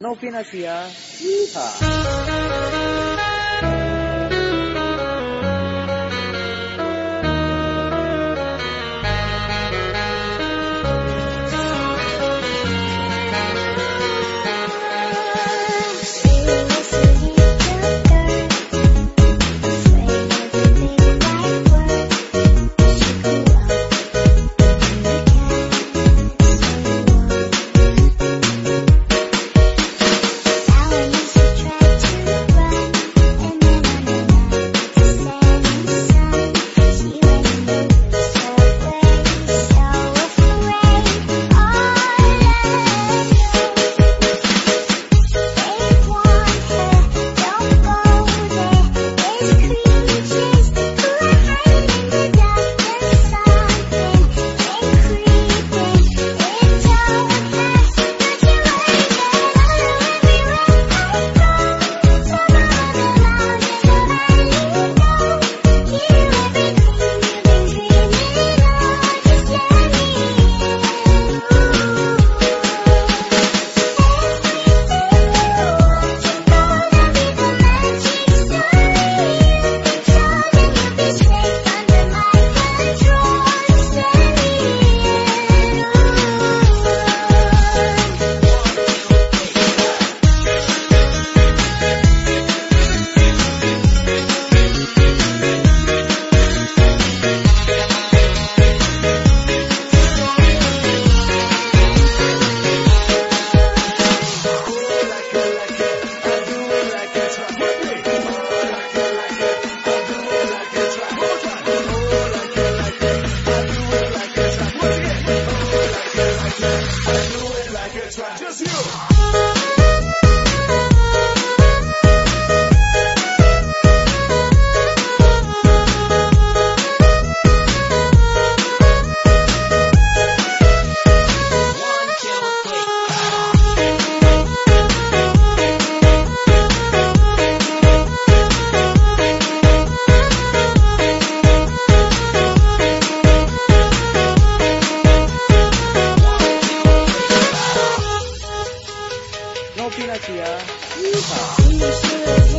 Não financiar. Iha. I do it like a trap. Just you. Philadelphia. Yeehaw.